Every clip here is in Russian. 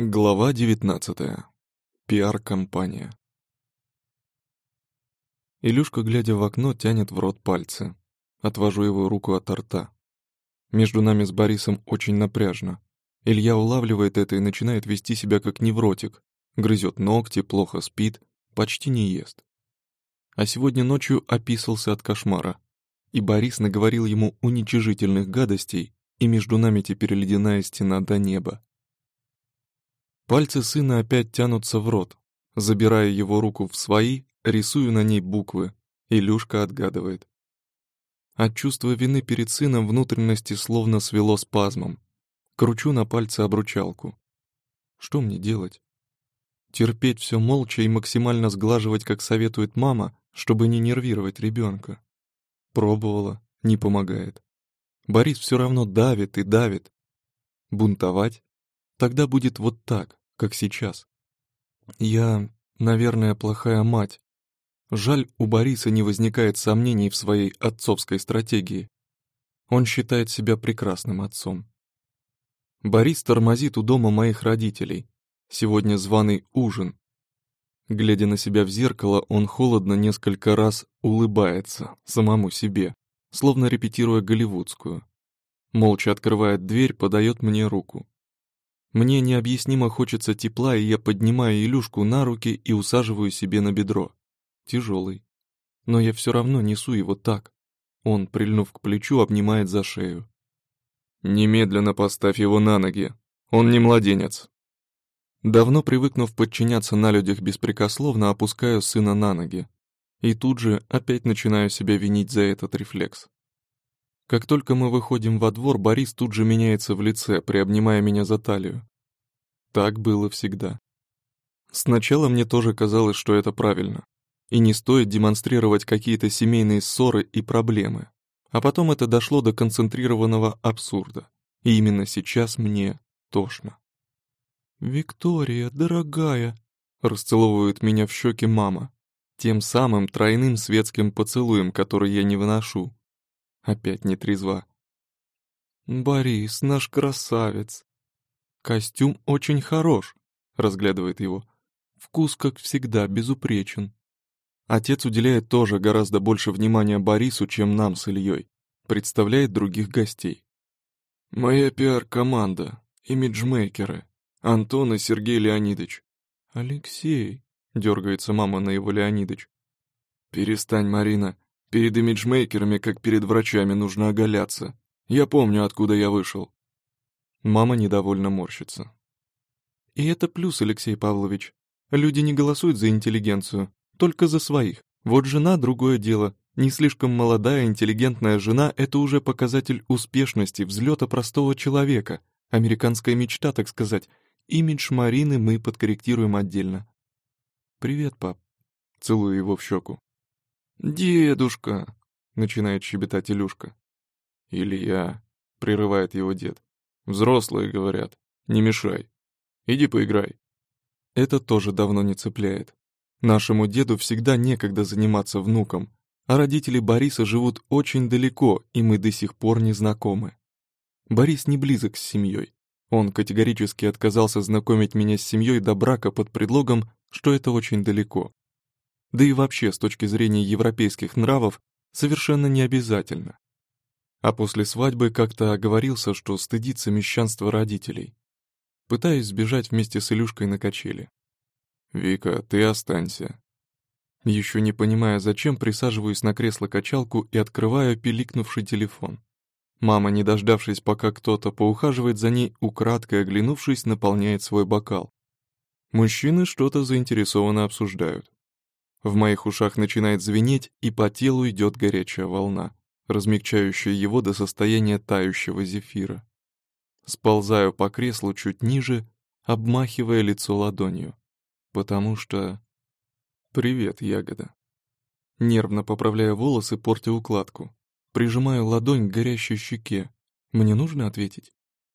Глава 19. Пиар-компания. Илюшка, глядя в окно, тянет в рот пальцы. Отвожу его руку от рта. Между нами с Борисом очень напряжно. Илья улавливает это и начинает вести себя как невротик. Грызет ногти, плохо спит, почти не ест. А сегодня ночью описался от кошмара. И Борис наговорил ему уничижительных гадостей, и между нами теперь ледяная стена до неба. Пальцы сына опять тянутся в рот. Забирая его руку в свои, рисую на ней буквы. Илюшка отгадывает. От чувства вины перед сыном внутренности словно свело спазмом. Кручу на пальце обручалку. Что мне делать? Терпеть все молча и максимально сглаживать, как советует мама, чтобы не нервировать ребенка. Пробовала, не помогает. Борис все равно давит и давит. Бунтовать? Тогда будет вот так как сейчас. Я, наверное, плохая мать. Жаль, у Бориса не возникает сомнений в своей отцовской стратегии. Он считает себя прекрасным отцом. Борис тормозит у дома моих родителей. Сегодня званый ужин. Глядя на себя в зеркало, он холодно несколько раз улыбается самому себе, словно репетируя голливудскую. Молча открывает дверь, подает мне руку. Мне необъяснимо хочется тепла, и я поднимаю Илюшку на руки и усаживаю себе на бедро. Тяжелый. Но я все равно несу его так. Он, прильнув к плечу, обнимает за шею. «Немедленно поставь его на ноги. Он не младенец». Давно привыкнув подчиняться на людях беспрекословно, опускаю сына на ноги. И тут же опять начинаю себя винить за этот рефлекс. Как только мы выходим во двор, Борис тут же меняется в лице, приобнимая меня за талию. Так было всегда. Сначала мне тоже казалось, что это правильно. И не стоит демонстрировать какие-то семейные ссоры и проблемы. А потом это дошло до концентрированного абсурда. И именно сейчас мне тошно. «Виктория, дорогая!» — расцеловывает меня в щеки мама. Тем самым тройным светским поцелуем, который я не выношу. Опять не трезва. «Борис, наш красавец!» «Костюм очень хорош», — разглядывает его. «Вкус, как всегда, безупречен». Отец уделяет тоже гораздо больше внимания Борису, чем нам с Ильей. Представляет других гостей. «Моя пиар-команда, имиджмейкеры, Антон и Сергей Леонидович». «Алексей», — дергается мама на его Леонидович. «Перестань, Марина, Перед имиджмейкерами, как перед врачами, нужно оголяться. Я помню, откуда я вышел. Мама недовольно морщится. И это плюс, Алексей Павлович. Люди не голосуют за интеллигенцию, только за своих. Вот жена — другое дело. Не слишком молодая, интеллигентная жена — это уже показатель успешности, взлета простого человека. Американская мечта, так сказать. Имидж Марины мы подкорректируем отдельно. «Привет, пап». Целую его в щеку. «Дедушка!» — начинает щебетать Илюшка. «Илья!» — прерывает его дед. «Взрослые говорят. Не мешай. Иди поиграй». Это тоже давно не цепляет. Нашему деду всегда некогда заниматься внуком, а родители Бориса живут очень далеко, и мы до сих пор не знакомы. Борис не близок с семьей. Он категорически отказался знакомить меня с семьей до брака под предлогом, что это очень далеко да и вообще с точки зрения европейских нравов, совершенно не обязательно. А после свадьбы как-то оговорился, что стыдится мещанства родителей. Пытаюсь сбежать вместе с Илюшкой на качели. «Вика, ты останься». Еще не понимая, зачем, присаживаюсь на кресло-качалку и открываю пиликнувший телефон. Мама, не дождавшись, пока кто-то поухаживает за ней, украдкой оглянувшись, наполняет свой бокал. Мужчины что-то заинтересованно обсуждают. В моих ушах начинает звенеть, и по телу идет горячая волна, размягчающая его до состояния тающего зефира. Сползаю по креслу чуть ниже, обмахивая лицо ладонью, потому что... Привет, ягода. Нервно поправляя волосы, портя укладку. Прижимаю ладонь к горящей щеке. Мне нужно ответить?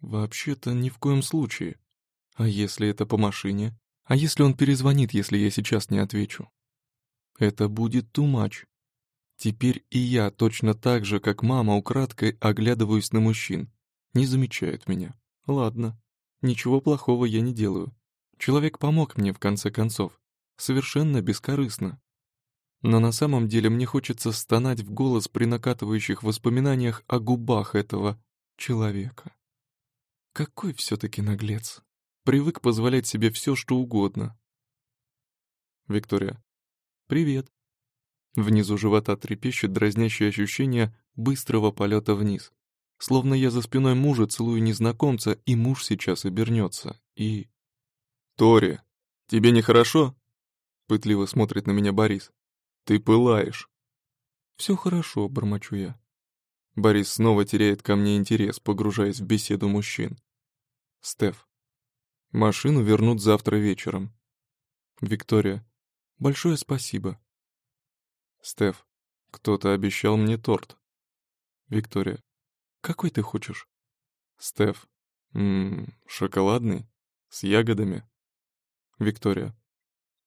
Вообще-то ни в коем случае. А если это по машине? А если он перезвонит, если я сейчас не отвечу? Это будет much. Теперь и я точно так же, как мама, украдкой оглядываюсь на мужчин. Не замечают меня. Ладно. Ничего плохого я не делаю. Человек помог мне, в конце концов. Совершенно бескорыстно. Но на самом деле мне хочется стонать в голос при накатывающих воспоминаниях о губах этого человека. Какой все-таки наглец. Привык позволять себе все, что угодно. Виктория. Привет. Внизу живота трепещет дразнящее ощущение быстрого полета вниз. Словно я за спиной мужа целую незнакомца, и муж сейчас обернется. И... «Тори, тебе нехорошо?» Пытливо смотрит на меня Борис. «Ты пылаешь». «Все хорошо», — бормочу я. Борис снова теряет ко мне интерес, погружаясь в беседу мужчин. Стеф. Машину вернут завтра вечером. Виктория. Большое спасибо. Стеф. Кто-то обещал мне торт. Виктория. Какой ты хочешь? Стеф. Ммм, шоколадный? С ягодами? Виктория.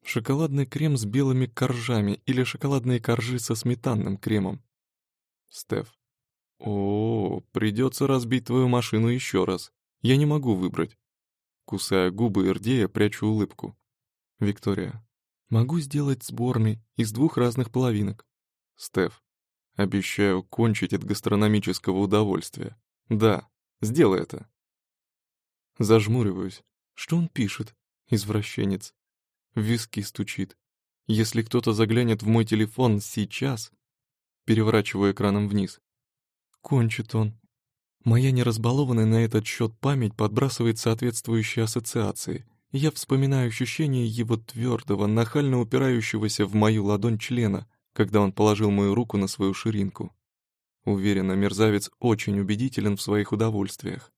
Шоколадный крем с белыми коржами или шоколадные коржи со сметанным кремом? Стеф. О, придется разбить твою машину еще раз. Я не могу выбрать. Кусая губы и рдея, прячу улыбку. Виктория. Могу сделать сборный из двух разных половинок. Стеф. Обещаю кончить от гастрономического удовольствия. Да, сделай это. Зажмуриваюсь. Что он пишет? Извращенец. В виски стучит. Если кто-то заглянет в мой телефон сейчас... Переворачиваю экраном вниз. Кончит он. Моя неразбалованная на этот счет память подбрасывает соответствующие ассоциации. Я вспоминаю ощущение его твердого, нахально упирающегося в мою ладонь члена — когда он положил мою руку на свою ширинку. Уверена, мерзавец очень убедителен в своих удовольствиях.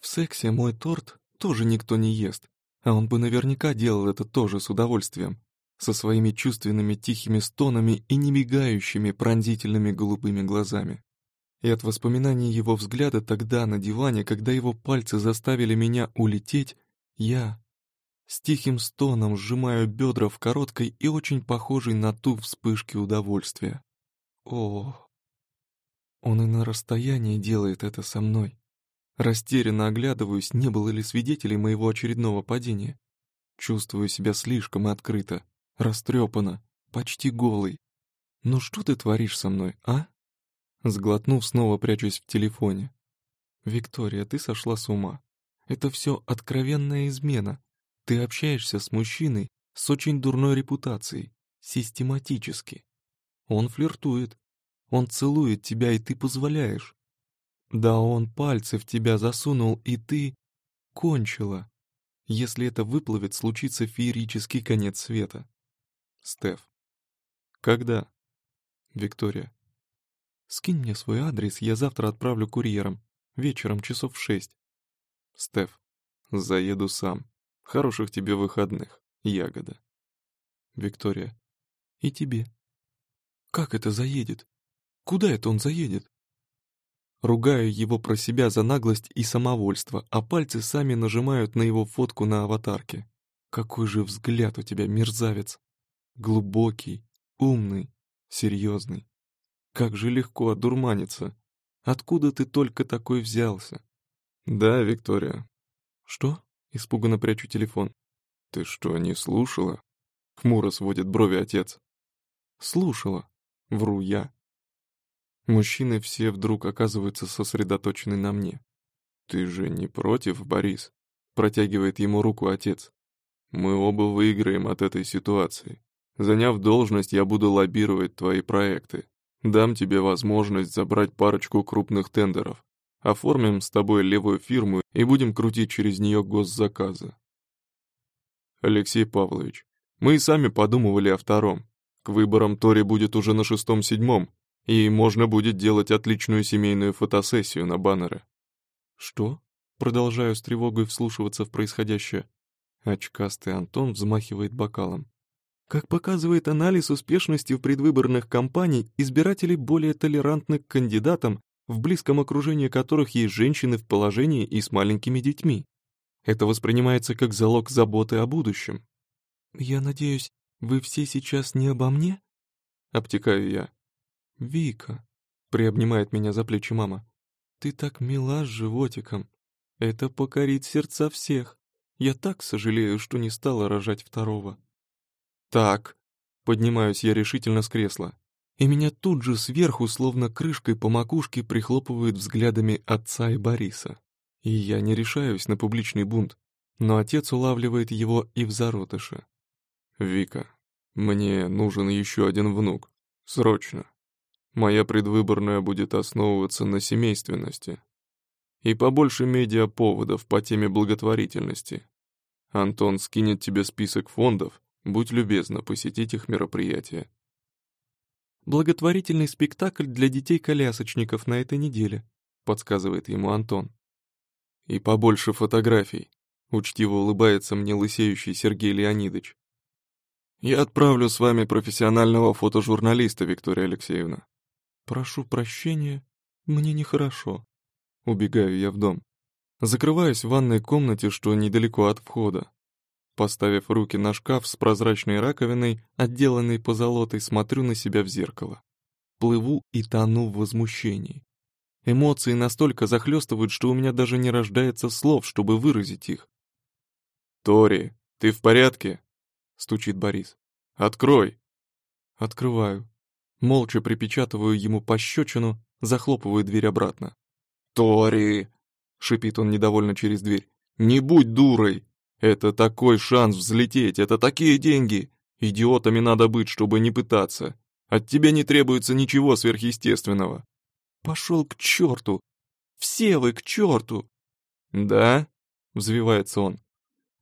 В сексе мой торт тоже никто не ест, а он бы наверняка делал это тоже с удовольствием, со своими чувственными тихими стонами и немигающими пронзительными голубыми глазами. И от воспоминаний его взгляда тогда на диване, когда его пальцы заставили меня улететь, я, с тихим стоном сжимаю бедра в короткой и очень похожей на ту вспышки удовольствия. О, он и на расстоянии делает это со мной. Растерянно оглядываюсь, не было ли свидетелей моего очередного падения. Чувствую себя слишком открыто, растрепанно, почти голый. «Ну что ты творишь со мной, а?» Сглотнув, снова прячусь в телефоне. «Виктория, ты сошла с ума. Это все откровенная измена. Ты общаешься с мужчиной с очень дурной репутацией, систематически. Он флиртует, он целует тебя, и ты позволяешь. Да он пальцы в тебя засунул, и ты кончила. Если это выплывет, случится феерический конец света. Стеф. Когда? Виктория. Скинь мне свой адрес, я завтра отправлю курьером. Вечером часов в шесть. Стеф. Заеду сам. Хороших тебе выходных, ягода. Виктория. И тебе. Как это заедет? Куда это он заедет? Ругаю его про себя за наглость и самовольство, а пальцы сами нажимают на его фотку на аватарке. Какой же взгляд у тебя, мерзавец! Глубокий, умный, серьезный. Как же легко одурманиться. Откуда ты только такой взялся? Да, Виктория. Что? Испуганно прячу телефон. «Ты что, не слушала?» Хмуро сводит брови отец. «Слушала». Вру я. Мужчины все вдруг оказываются сосредоточены на мне. «Ты же не против, Борис?» Протягивает ему руку отец. «Мы оба выиграем от этой ситуации. Заняв должность, я буду лоббировать твои проекты. Дам тебе возможность забрать парочку крупных тендеров. Оформим с тобой левую фирму и будем крутить через нее госзаказы. Алексей Павлович, мы и сами подумывали о втором. К выборам Тори будет уже на шестом-седьмом, и можно будет делать отличную семейную фотосессию на баннеры. Что? Продолжаю с тревогой вслушиваться в происходящее. Очкастый Антон взмахивает бокалом. Как показывает анализ успешности в предвыборных кампаний, избиратели более толерантны к кандидатам, в близком окружении которых есть женщины в положении и с маленькими детьми. Это воспринимается как залог заботы о будущем. «Я надеюсь, вы все сейчас не обо мне?» Обтекаю я. «Вика», — приобнимает меня за плечи мама, — «ты так мила с животиком. Это покорит сердца всех. Я так сожалею, что не стала рожать второго. Так, поднимаюсь я решительно с кресла, и меня тут же сверху, словно крышкой по макушке, прихлопывают взглядами отца и Бориса. И я не решаюсь на публичный бунт, но отец улавливает его и в зародыше. «Вика, мне нужен еще один внук. Срочно. Моя предвыборная будет основываться на семейственности. И побольше медиаповодов по теме благотворительности. Антон скинет тебе список фондов, будь любезна посетить их мероприятия. «Благотворительный спектакль для детей-колясочников на этой неделе», подсказывает ему Антон. «И побольше фотографий», учтиво улыбается мне лысеющий Сергей Леонидович. «Я отправлю с вами профессионального фотожурналиста, Виктория Алексеевна». «Прошу прощения, мне нехорошо». Убегаю я в дом. Закрываюсь в ванной комнате, что недалеко от входа. Поставив руки на шкаф с прозрачной раковиной, отделанной позолотой, смотрю на себя в зеркало. Плыву и тону в возмущении. Эмоции настолько захлестывают, что у меня даже не рождается слов, чтобы выразить их. «Тори, ты в порядке?» — стучит Борис. «Открой!» Открываю. Молча припечатываю ему пощечину, захлопываю дверь обратно. «Тори!» — шипит он недовольно через дверь. «Не будь дурой! Это такой шанс взлететь, это такие деньги. Идиотами надо быть, чтобы не пытаться. От тебя не требуется ничего сверхъестественного. Пошел к черту. Все вы к черту. Да? Взвивается он.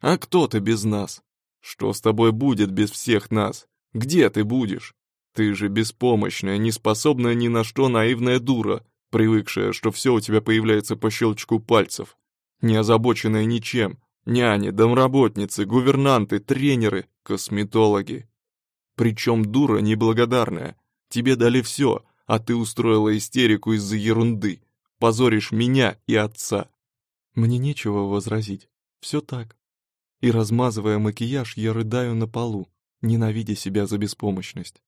А кто ты без нас? Что с тобой будет без всех нас? Где ты будешь? Ты же беспомощная, неспособная ни на что наивная дура, привыкшая, что все у тебя появляется по щелчку пальцев, не озабоченная ничем, Няни, домработницы, гувернанты, тренеры, косметологи. Причем дура неблагодарная. Тебе дали все, а ты устроила истерику из-за ерунды. Позоришь меня и отца. Мне нечего возразить. Все так. И размазывая макияж, я рыдаю на полу, ненавидя себя за беспомощность.